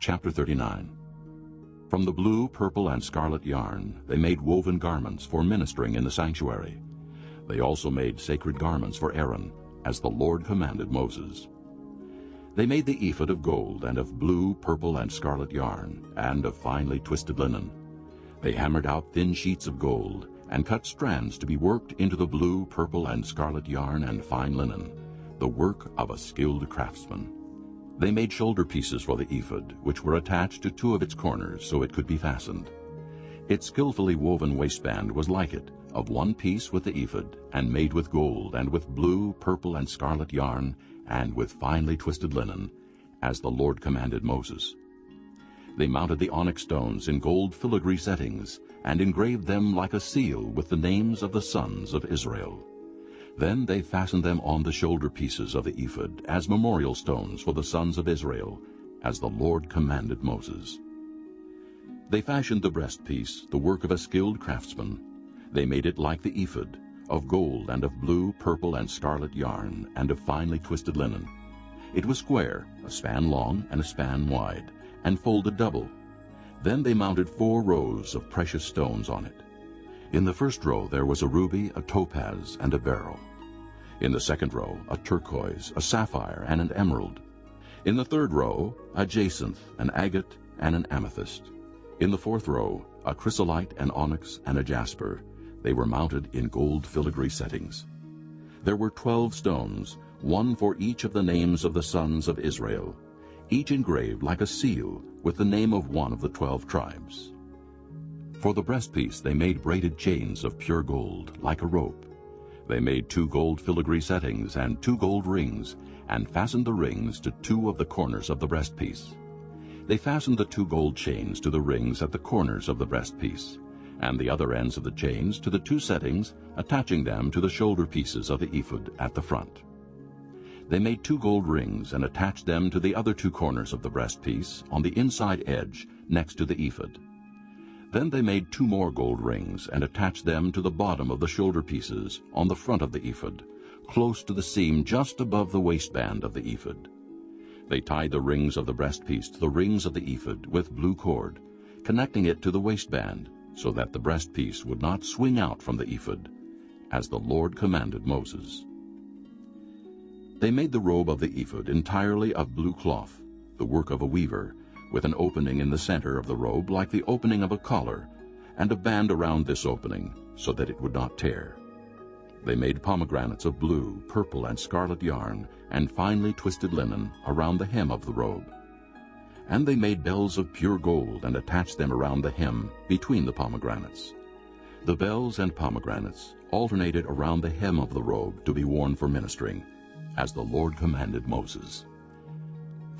Chapter 39 From the blue, purple, and scarlet yarn they made woven garments for ministering in the sanctuary. They also made sacred garments for Aaron, as the Lord commanded Moses. They made the ephod of gold and of blue, purple, and scarlet yarn, and of finely twisted linen. They hammered out thin sheets of gold, and cut strands to be worked into the blue, purple, and scarlet yarn and fine linen, the work of a skilled craftsman. They made shoulder pieces for the ephod, which were attached to two of its corners so it could be fastened. Its skillfully woven waistband was like it, of one piece with the ephod, and made with gold, and with blue, purple, and scarlet yarn, and with finely twisted linen, as the Lord commanded Moses. They mounted the onyx stones in gold filigree settings, and engraved them like a seal with the names of the sons of Israel. Then they fastened them on the shoulder pieces of the ephod as memorial stones for the sons of Israel, as the Lord commanded Moses. They fashioned the breastpiece, the work of a skilled craftsman. They made it like the ephod, of gold and of blue, purple, and scarlet yarn, and of finely twisted linen. It was square, a span long and a span wide, and folded double. Then they mounted four rows of precious stones on it. In the first row there was a ruby, a topaz, and a beryl. In the second row, a turquoise, a sapphire, and an emerald. In the third row, a jacinth, an agate, and an amethyst. In the fourth row, a chrysolite, an onyx, and a jasper. They were mounted in gold filigree settings. There were twelve stones, one for each of the names of the sons of Israel, each engraved like a seal with the name of one of the twelve tribes. For the breastpiece they made braided chains of pure gold, like a rope. They made two gold filigree settings and two gold rings, and fastened the rings to two of the corners of the breastpiece. They fastened the two gold chains to the rings at the corners of the breastpiece, and the other ends of the chains to the two settings, attaching them to the shoulder pieces of the ephod at the front. They made two gold rings and attached them to the other two corners of the breastpiece on the inside edge next to the ephod. Then they made two more gold rings and attached them to the bottom of the shoulder pieces on the front of the ephod, close to the seam just above the waistband of the ephod. They tied the rings of the breastpiece to the rings of the ephod with blue cord, connecting it to the waistband, so that the breastpiece would not swing out from the ephod, as the Lord commanded Moses. They made the robe of the ephod entirely of blue cloth, the work of a weaver, with an opening in the center of the robe like the opening of a collar, and a band around this opening, so that it would not tear. They made pomegranates of blue, purple, and scarlet yarn, and finely twisted linen around the hem of the robe. And they made bells of pure gold and attached them around the hem between the pomegranates. The bells and pomegranates alternated around the hem of the robe to be worn for ministering, as the Lord commanded Moses.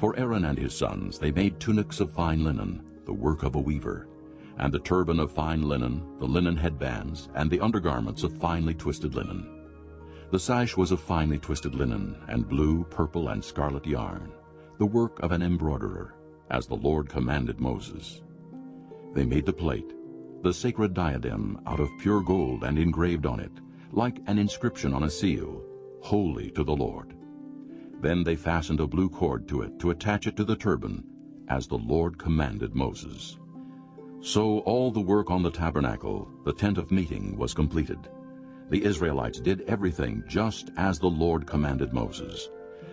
For Aaron and his sons they made tunics of fine linen, the work of a weaver, and the turban of fine linen, the linen headbands, and the undergarments of finely twisted linen. The sash was of finely twisted linen, and blue, purple, and scarlet yarn, the work of an embroiderer, as the Lord commanded Moses. They made the plate, the sacred diadem, out of pure gold and engraved on it, like an inscription on a seal, Holy to the Lord. Then they fastened a blue cord to it to attach it to the turban, as the Lord commanded Moses. So all the work on the tabernacle, the tent of meeting, was completed. The Israelites did everything just as the Lord commanded Moses.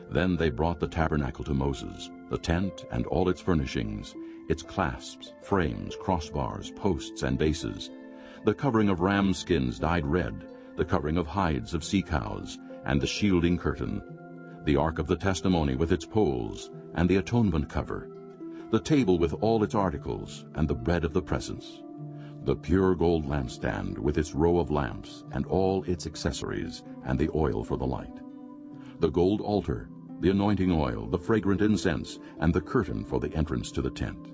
Then they brought the tabernacle to Moses, the tent and all its furnishings, its clasps, frames, crossbars, posts, and bases, the covering of ram skins dyed red, the covering of hides of sea cows, and the shielding curtain, the ark of the testimony with its poles, and the atonement cover, the table with all its articles, and the bread of the presence, the pure gold lampstand with its row of lamps, and all its accessories, and the oil for the light, the gold altar, the anointing oil, the fragrant incense, and the curtain for the entrance to the tent,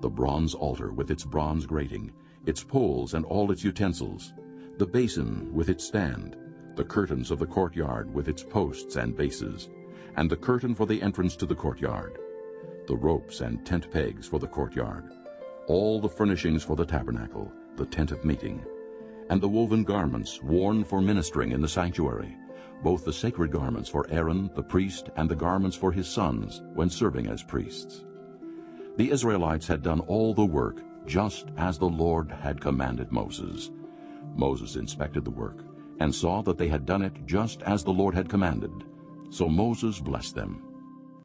the bronze altar with its bronze grating, its poles and all its utensils, the basin with its stand, the curtains of the courtyard with its posts and bases, and the curtain for the entrance to the courtyard, the ropes and tent pegs for the courtyard, all the furnishings for the tabernacle, the tent of meeting, and the woven garments worn for ministering in the sanctuary, both the sacred garments for Aaron the priest and the garments for his sons when serving as priests. The Israelites had done all the work just as the Lord had commanded Moses. Moses inspected the work and saw that they had done it just as the Lord had commanded. So Moses blessed them.